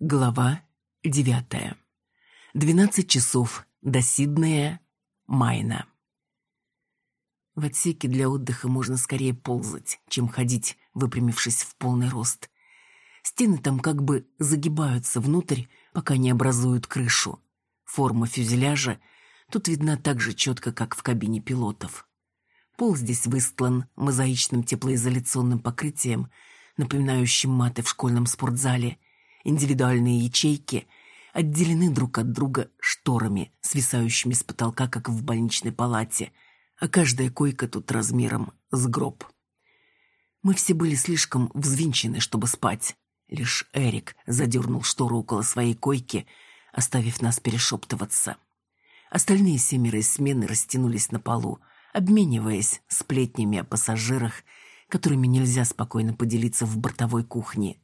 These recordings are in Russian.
Глава девятая. Двенадцать часов до Сиднея, Майна. В отсеке для отдыха можно скорее ползать, чем ходить, выпрямившись в полный рост. Стены там как бы загибаются внутрь, пока не образуют крышу. Форма фюзеляжа тут видна так же четко, как в кабине пилотов. Пол здесь выстлан мозаичным теплоизоляционным покрытием, напоминающим маты в школьном спортзале – Индивидуальные ячейки отделены друг от друга шторами, свисающими с потолка, как в больничной палате, а каждая койка тут размером с гроб. Мы все были слишком взвинчены, чтобы спать. Лишь Эрик задернул штору около своей койки, оставив нас перешептываться. Остальные семеро из смены растянулись на полу, обмениваясь сплетнями о пассажирах, которыми нельзя спокойно поделиться в бортовой кухне.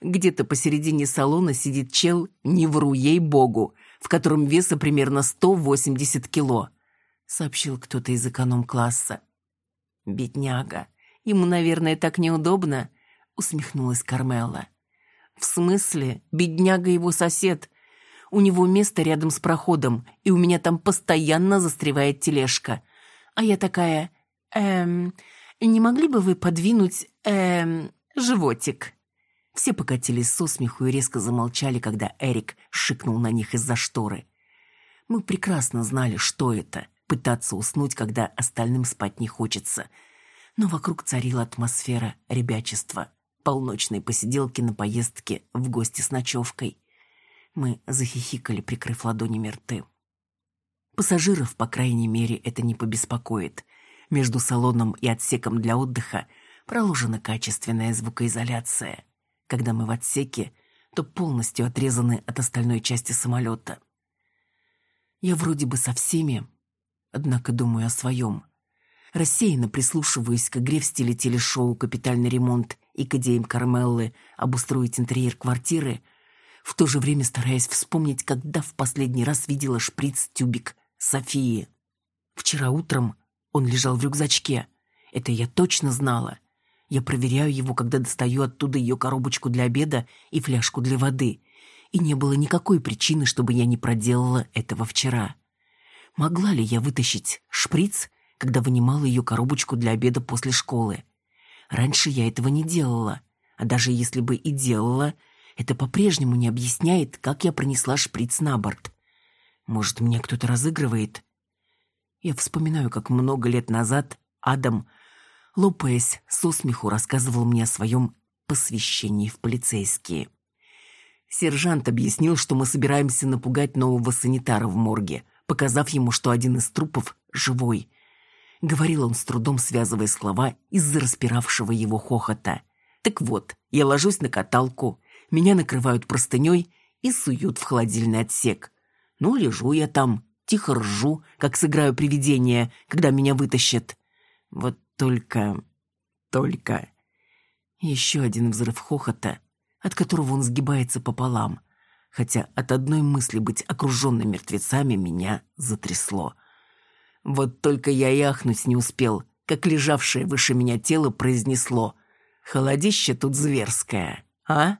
Где-то посередине салона сидит чел, не вру, ей-богу, в котором веса примерно 180 кило, сообщил кто-то из эконом-класса. Бедняга. Ему, наверное, так неудобно, усмехнулась Кармела. В смысле, бедняга его сосед. У него место рядом с проходом, и у меня там постоянно застревает тележка. А я такая, эм, не могли бы вы подвинуть, эм, животик? Все покатились со смеху и резко замолчали, когда Эрик шикнул на них из-за шторы. Мы прекрасно знали, что это — пытаться уснуть, когда остальным спать не хочется. Но вокруг царила атмосфера ребячества, полночной посиделки на поездке в гости с ночевкой. Мы захихикали, прикрыв ладонями рты. Пассажиров, по крайней мере, это не побеспокоит. Между салоном и отсеком для отдыха проложена качественная звукоизоляция. Когда мы в отсеке, то полностью отрезаны от остальной части самолета. Я вроде бы со всеми, однако думаю о своем. Рассеянно прислушиваюсь к игре в стиле телешоу «Капитальный ремонт» и к идеям Кармеллы обустроить интерьер квартиры, в то же время стараясь вспомнить, когда в последний раз видела шприц-тюбик Софии. Вчера утром он лежал в рюкзачке. Это я точно знала. Я проверяю его, когда достаю оттуда ее коробочку для обеда и фляжку для воды. И не было никакой причины, чтобы я не проделала этого вчера. Могла ли я вытащить шприц, когда вынимала ее коробочку для обеда после школы? Раньше я этого не делала. А даже если бы и делала, это по-прежнему не объясняет, как я пронесла шприц на борт. Может, меня кто-то разыгрывает? Я вспоминаю, как много лет назад Адам лопаясь со смеху, рассказывал мне о своем посвящении в полицейские. Сержант объяснил, что мы собираемся напугать нового санитара в морге, показав ему, что один из трупов живой. Говорил он с трудом, связывая слова из-за распиравшего его хохота. Так вот, я ложусь на каталку, меня накрывают простыней и суют в холодильный отсек. Ну, лежу я там, тихо ржу, как сыграю привидение, когда меня вытащат. Вот только... только... Еще один взрыв хохота, от которого он сгибается пополам, хотя от одной мысли быть окруженным мертвецами меня затрясло. Вот только я и ахнуть не успел, как лежавшее выше меня тело произнесло «Холодище тут зверское, а?»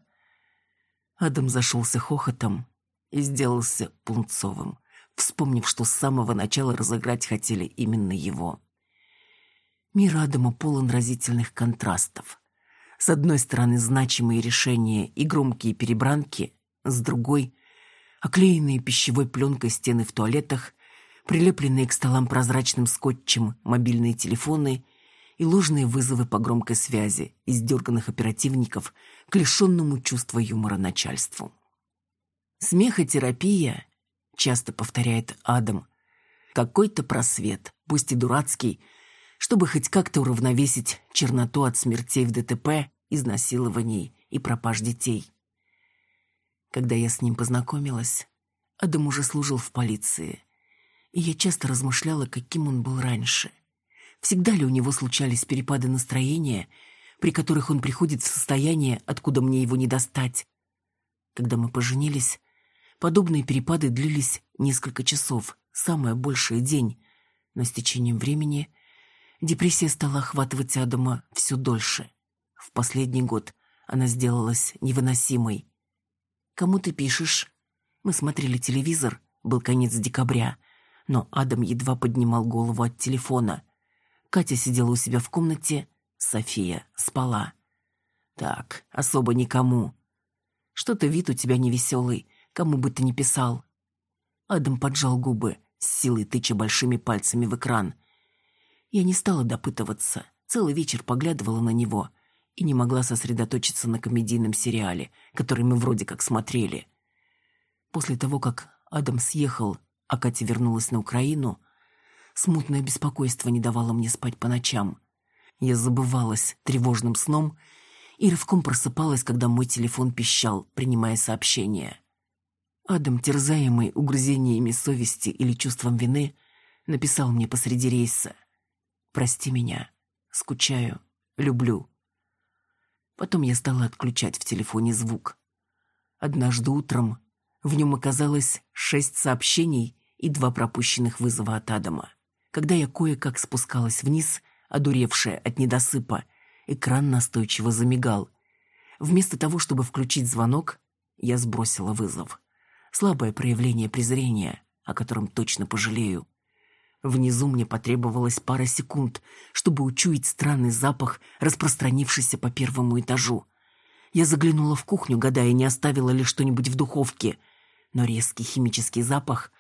Адам зашелся хохотом и сделался пунцовым, вспомнив, что с самого начала разыграть хотели именно его. Мир Адама полон разительных контрастов. С одной стороны, значимые решения и громкие перебранки, с другой — оклеенные пищевой пленкой стены в туалетах, прилепленные к столам прозрачным скотчем мобильные телефоны и ложные вызовы по громкой связи из дерганных оперативников к лишенному чувства юмора начальству. Смехотерапия, часто повторяет Адам, какой-то просвет, пусть и дурацкий, чтобы хоть как-то уравновесить черноту от смертей в ДТП, изнасилований и пропаж детей. Когда я с ним познакомилась, Адам уже служил в полиции, и я часто размышляла, каким он был раньше. Всегда ли у него случались перепады настроения, при которых он приходит в состояние, откуда мне его не достать? Когда мы поженились, подобные перепады длились несколько часов, самое большее день, но с течением времени – Депрессия стала охватывать Адама все дольше. В последний год она сделалась невыносимой. Кому ты пишешь?» Мы смотрели телевизор, был конец декабря, но Адам едва поднимал голову от телефона. Катя сидела у себя в комнате, София спала. «Так, особо никому. Что-то вид у тебя невеселый, кому бы ты ни писал». Адам поджал губы, с силой тыча большими пальцами в экран. Я не стала допытываться, целый вечер поглядывала на него и не могла сосредоточиться на комедийном сериале, который мы вроде как смотрели. После того, как Адам съехал, а Катя вернулась на Украину, смутное беспокойство не давало мне спать по ночам. Я забывалась тревожным сном и рывком просыпалась, когда мой телефон пищал, принимая сообщения. Адам, терзаемый угрызениями совести или чувством вины, написал мне посреди рейса. «Прости меня. Скучаю. Люблю». Потом я стала отключать в телефоне звук. Однажды утром в нем оказалось шесть сообщений и два пропущенных вызова от Адама. Когда я кое-как спускалась вниз, одуревшая от недосыпа, экран настойчиво замигал. Вместо того, чтобы включить звонок, я сбросила вызов слабое проявление презрения, о котором точно пожалею. Внизу мне потребовалось пара секунд, чтобы учуять странный запах, распространившийся по первому этажу. Я заглянула в кухню, гадая, не оставила ли что-нибудь в духовке, но резкий химический запах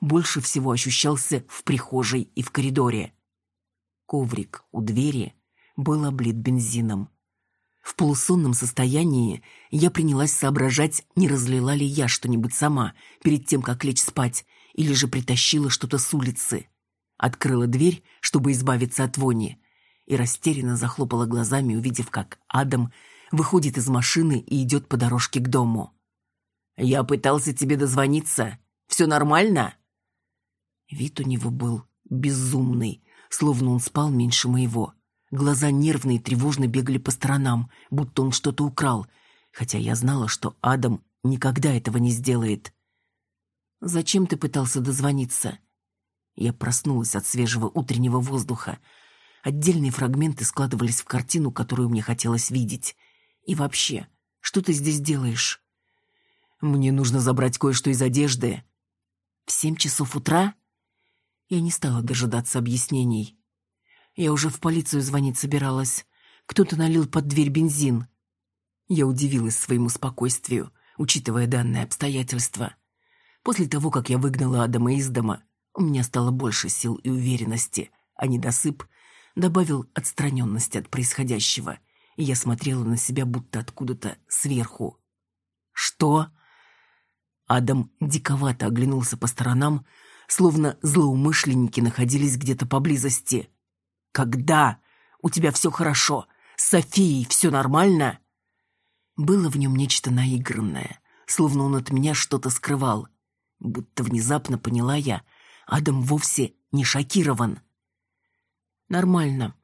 больше всего ощущался в прихожей и в коридоре. Коврик у двери был облит бензином. В полусонном состоянии я принялась соображать, не разлила ли я что-нибудь сама перед тем, как лечь спать, или же притащила что-то с улицы. Открыла дверь, чтобы избавиться от вони, и растерянно захлопала глазами, увидев, как Адам выходит из машины и идет по дорожке к дому. «Я пытался тебе дозвониться. Все нормально?» Вид у него был безумный, словно он спал меньше моего. Глаза нервные тревожно бегали по сторонам, будто он что-то украл, хотя я знала, что Адам никогда этого не сделает. «Зачем ты пытался дозвониться?» Я проснулась от свежего утреннего воздуха. Отдельные фрагменты складывались в картину, которую мне хотелось видеть. И вообще, что ты здесь делаешь? Мне нужно забрать кое-что из одежды. В семь часов утра? Я не стала дожидаться объяснений. Я уже в полицию звонить собиралась. Кто-то налил под дверь бензин. Я удивилась своему спокойствию, учитывая данное обстоятельство. После того, как я выгнала Адама из дома, у меня стало больше сил и уверенности, а недосып добавил отстраненности от происходящего, и я смотрела на себя будто откуда-то сверху. «Что?» Адам диковато оглянулся по сторонам, словно злоумышленники находились где-то поблизости. Когда? У тебя все хорошо. С Софией все нормально?» Было в нем нечто наигранное, словно он от меня что-то скрывал. Будто внезапно поняла я, Адам вовсе не шокирован. «Нормально.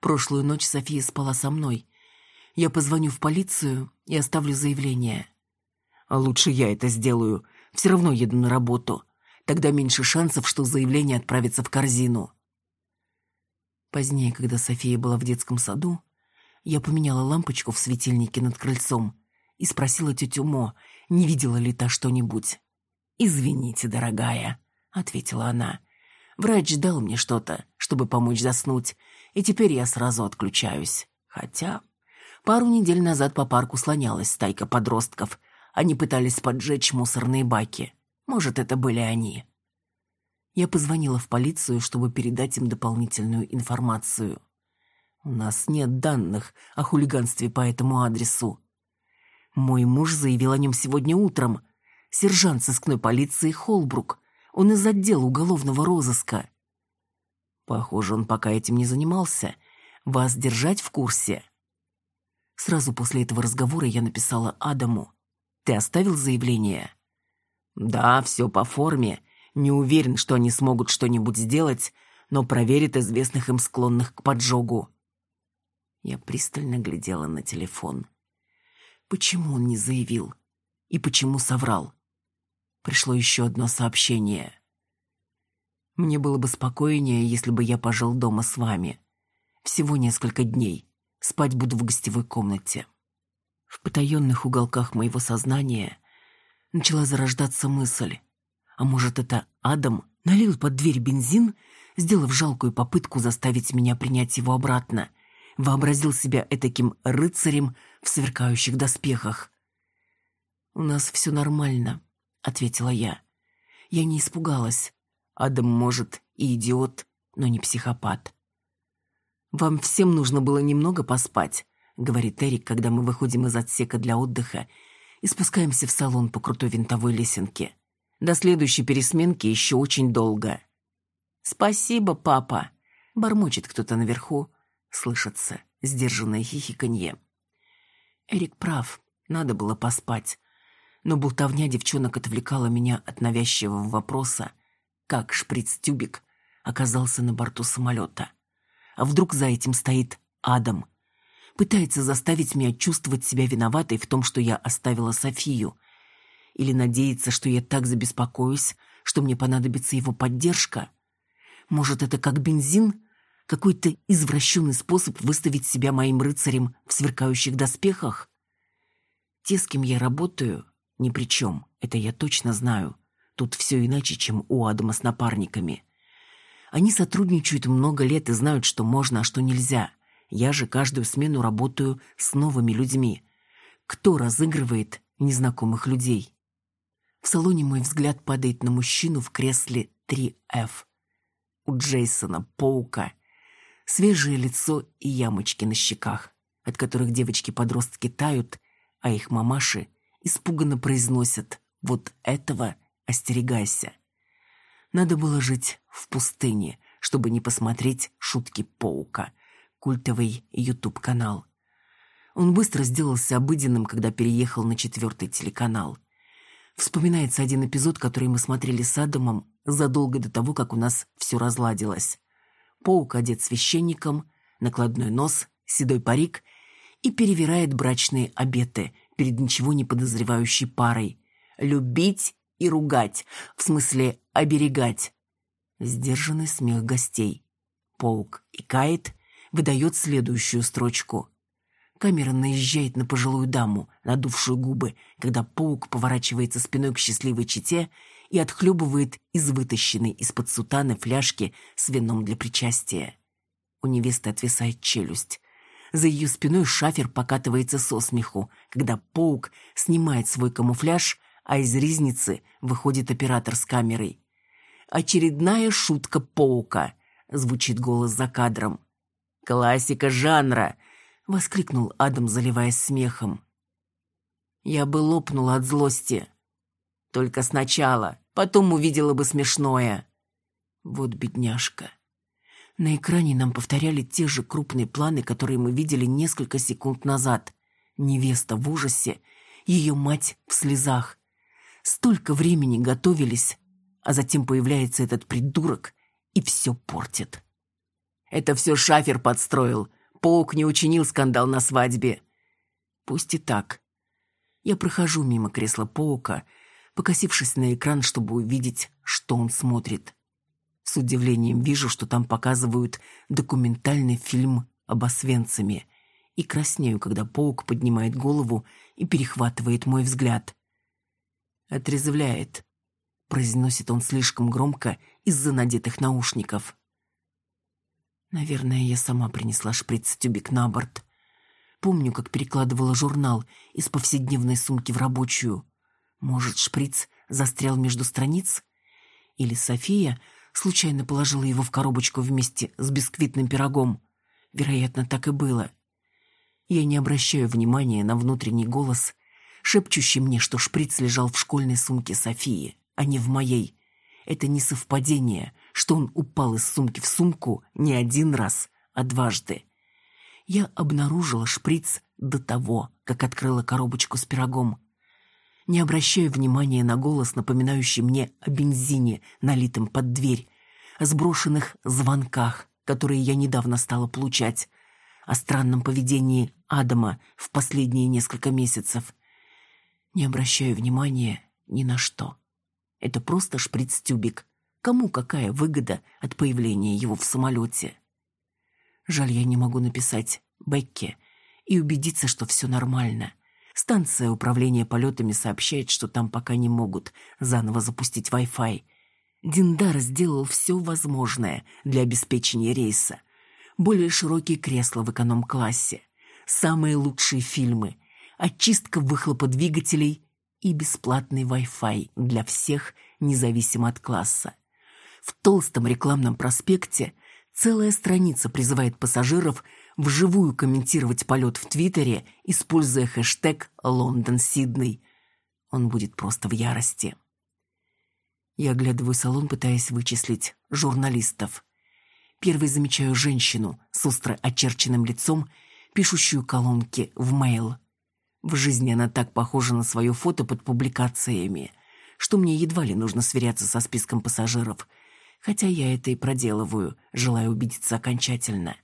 Прошлую ночь София спала со мной. Я позвоню в полицию и оставлю заявление». «А «Лучше я это сделаю. Все равно еду на работу. Тогда меньше шансов, что заявление отправится в корзину». Позднее, когда София была в детском саду, я поменяла лампочку в светильнике над крыльцом и спросила тетю Мо, не видела ли та что-нибудь. «Извините, дорогая», — ответила она. «Врач дал мне что-то, чтобы помочь заснуть, и теперь я сразу отключаюсь. Хотя пару недель назад по парку слонялась стайка подростков. Они пытались поджечь мусорные баки. Может, это были они». Я позвонила в полицию, чтобы передать им дополнительную информацию. У нас нет данных о хулиганстве по этому адресу. Мой муж заявил о нем сегодня утром. Сержант сыскной полиции Холбрук. Он из отдела уголовного розыска. Похоже, он пока этим не занимался. Вас держать в курсе? Сразу после этого разговора я написала Адаму. Ты оставил заявление? Да, все по форме. Не уверен, что они смогут что-нибудь сделать, но проверит известных им склонных к поджогу. Я пристально глядела на телефон. Почему он не заявил? И почему соврал? Пришло еще одно сообщение. Мне было бы спокойнее, если бы я пожил дома с вами. Всего несколько дней. Спать буду в гостевой комнате. В потаенных уголках моего сознания начала зарождаться мысль. А может, это Адам налил под дверь бензин, сделав жалкую попытку заставить меня принять его обратно, вообразил себя этаким рыцарем в сверкающих доспехах. «У нас все нормально», — ответила я. Я не испугалась. Адам, может, и идиот, но не психопат. «Вам всем нужно было немного поспать», — говорит Эрик, когда мы выходим из отсека для отдыха и спускаемся в салон по крутой винтовой лесенке. До следующей пересменки еще очень долго. «Спасибо, папа!» — бормочет кто-то наверху. Слышится сдержанное хихиканье. Эрик прав, надо было поспать. Но болтовня девчонок отвлекала меня от навязчивого вопроса, как шприц-тюбик оказался на борту самолета. А вдруг за этим стоит Адам? Пытается заставить меня чувствовать себя виноватой в том, что я оставила Софию — или надеется, что я так забеспокоюсь, что мне понадобится его поддержка? Может, это как бензин? Какой-то извращенный способ выставить себя моим рыцарем в сверкающих доспехах? Те, с кем я работаю, ни при чем, это я точно знаю. Тут все иначе, чем у Адама с напарниками. Они сотрудничают много лет и знают, что можно, а что нельзя. Я же каждую смену работаю с новыми людьми. Кто разыгрывает незнакомых людей? В салоне мой взгляд падает на мужчину в кресле 3F. У Джейсона Паука свежее лицо и ямочки на щеках, от которых девочки-подростки тают, а их мамаши испуганно произносят «Вот этого остерегайся». Надо было жить в пустыне, чтобы не посмотреть шутки Паука, культовый YouTube-канал. Он быстро сделался обыденным, когда переехал на четвертый телеканал. Вспоминается один эпизод, который мы смотрели с Адамом задолго до того, как у нас все разладилось. Паук одет священником, накладной нос, седой парик и перевирает брачные обеты перед ничего не подозревающей парой. Любить и ругать, в смысле оберегать. Сдержанный смех гостей. Паук икает, выдает следующую строчку. Камера наезжает на пожилую даму, надувшую губы, когда паук поворачивается спиной к счастливой чете и отхлебывает из вытащенной из-под сутаны фляжки с вином для причастия. У невесты отвисает челюсть. За ее спиной шафер покатывается со смеху, когда паук снимает свой камуфляж, а из ризницы выходит оператор с камерой. «Очередная шутка паука», — звучит голос за кадром. «Классика жанра», — воскликнул Адам, заливаясь смехом. Я бы лопнула от злости. Только сначала, потом увидела бы смешное. Вот бедняжка. На экране нам повторяли те же крупные планы, которые мы видели несколько секунд назад. Невеста в ужасе, ее мать в слезах. Столько времени готовились, а затем появляется этот придурок и все портит. Это все Шафер подстроил — Паук не учинил скандал на свадьбе. Пусть и так. Я прохожу мимо кресла Паука, покосившись на экран, чтобы увидеть, что он смотрит. С удивлением вижу, что там показывают документальный фильм об Освенциме, и краснею, когда Паук поднимает голову и перехватывает мой взгляд. «Отрезвляет», — произносит он слишком громко из-за надетых наушников. Наверное, я сама принесла шприц-тюбик на борт. Помню, как перекладывала журнал из повседневной сумки в рабочую. Может, шприц застрял между страниц? Или София случайно положила его в коробочку вместе с бисквитным пирогом? Вероятно, так и было. Я не обращаю внимания на внутренний голос, шепчущий мне, что шприц лежал в школьной сумке Софии, а не в моей. Это не совпадение, что он упал из сумки в сумку не один раз, а дважды. Я обнаружила шприц до того, как открыла коробочку с пирогом. Не обращая внимания на голос, напоминающий мне о бензине, налитом под дверь, о сброшенных звонках, которые я недавно стала получать, о странном поведении Адама в последние несколько месяцев. Не обращаю внимания ни на что. Это просто шприц-тюбик, Кому какая выгода от появления его в самолете? Жаль, я не могу написать Бекке и убедиться, что все нормально. Станция управления полетами сообщает, что там пока не могут заново запустить Wi-Fi. Диндар сделал все возможное для обеспечения рейса. Более широкие кресла в эконом-классе, самые лучшие фильмы, очистка выхлопа двигателей и бесплатный Wi-Fi для всех, независимо от класса. В толстом рекламном проспекте целая страница призывает пассажиров вживую комментировать полет в Твиттере, используя хэштег «Лондон-Сидней». Он будет просто в ярости. Я оглядываю салон, пытаясь вычислить журналистов. Первый замечаю женщину с остро очерченным лицом, пишущую колонки в мейл. В жизни она так похожа на свое фото под публикациями, что мне едва ли нужно сверяться со списком пассажиров, хотя я это и проделываю, желая убедиться окончательно.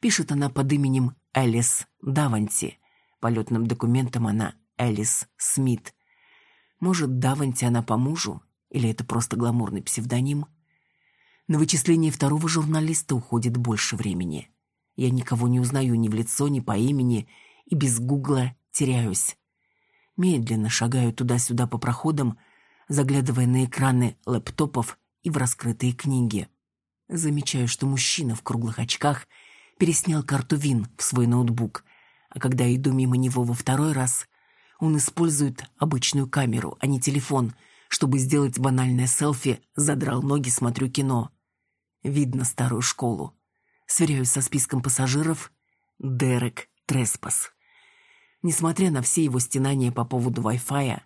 Пишет она под именем Элис Даванти. Полетным документом она Элис Смит. Может, Даванти она по мужу? Или это просто гламурный псевдоним? На вычисление второго журналиста уходит больше времени. Я никого не узнаю ни в лицо, ни по имени, и без гугла теряюсь. Медленно шагаю туда-сюда по проходам, заглядывая на экраны лэптопов и в раскрытые книги. Замечаю, что мужчина в круглых очках переснял карту ВИН в свой ноутбук, а когда иду мимо него во второй раз, он использует обычную камеру, а не телефон, чтобы сделать банальное селфи, задрал ноги, смотрю кино. Видно старую школу. Сверяюсь со списком пассажиров. Дерек Треспас. Несмотря на все его стенания по поводу Wi-Fi,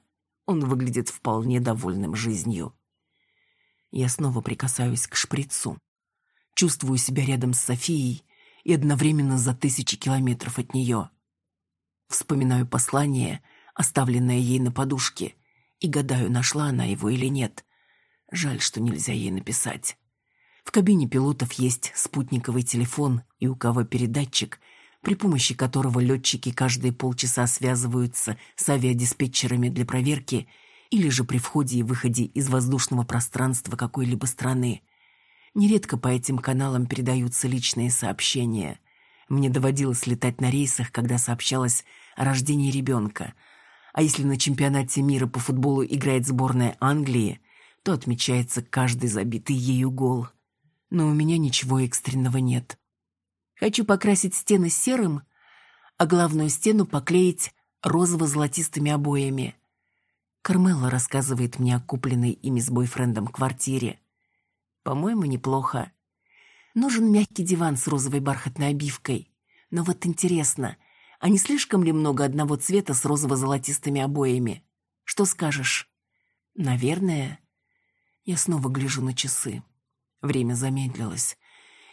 он выглядит вполне довольным жизнью. Я снова прикасаюсь к шприцу. Чувствую себя рядом с Софией и одновременно за тысячи километров от нее. Вспоминаю послание, оставленное ей на подушке, и гадаю, нашла она его или нет. Жаль, что нельзя ей написать. В кабине пилотов есть спутниковый телефон и УКВ-передатчик, при помощи которого летчики каждые полчаса связываются с авиадиспетчерами для проверки или же при входе и выходе из воздушного пространства какой-либо страны. Нередко по этим каналам передаются личные сообщения. Мне доводилось летать на рейсах, когда сообщалось о рождении ребенка. А если на чемпионате мира по футболу играет сборная Англии, то отмечается каждый забитый ею гол. Но у меня ничего экстренного нет. Хочу покрасить стены серым, а главную стену поклеить розово-золотистыми обоями. Кармелла рассказывает мне о купленной ими с бойфрендом квартире. По-моему, неплохо. Нужен мягкий диван с розовой бархатной обивкой. Но вот интересно, а не слишком ли много одного цвета с розово-золотистыми обоями? Что скажешь? Наверное. Я снова гляжу на часы. Время замедлилось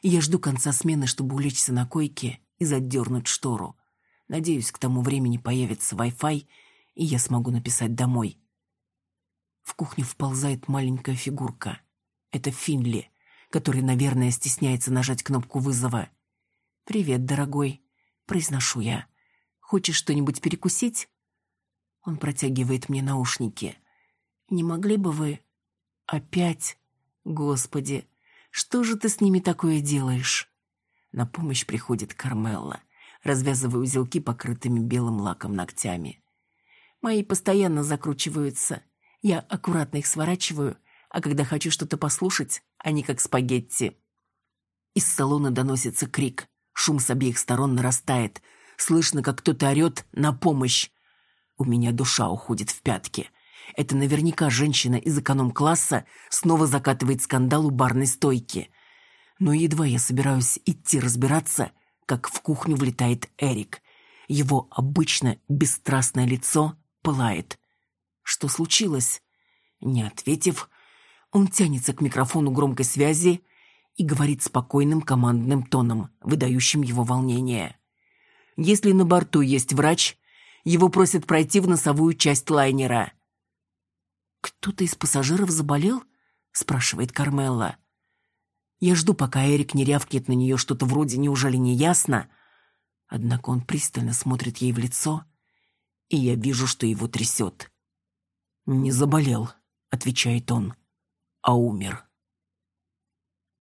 я жду конца смены, чтобы улечься на койке и задернуть штору. Надеюсь, к тому времени появится Wi-Fi, и я смогу написать домой. В кухню вползает маленькая фигурка. Это Финли, который, наверное, стесняется нажать кнопку вызова. «Привет, дорогой», — произношу я. «Хочешь что-нибудь перекусить?» Он протягивает мне наушники. «Не могли бы вы...» «Опять? Господи, что же ты с ними такое делаешь?» На помощь приходит Кармелла, развязывая узелки покрытыми белым лаком ногтями. «Мои постоянно закручиваются. Я аккуратно их сворачиваю, а когда хочу что-то послушать, они как спагетти». Из салона доносится крик. Шум с обеих сторон нарастает. Слышно, как кто-то орет «на помощь». У меня душа уходит в пятки. Это наверняка женщина из эконом-класса снова закатывает скандал у барной стойки. Но едва я собираюсь идти разбираться, как в кухню влетает Эрик. Его обычно бесстрастное лицо пылает. Что случилось? Не ответив, он тянется к микрофону громкой связи и говорит спокойным командным тоном, выдающим его волнение. Если на борту есть врач, его просят пройти в носовую часть лайнера. «Кто-то из пассажиров заболел?» — спрашивает Кармелла. Я жду, пока Эрик не рявкнет на нее что-то вроде «неужели не ясно?» Однако он пристально смотрит ей в лицо, и я вижу, что его трясет. «Не заболел», — отвечает он, — «а умер».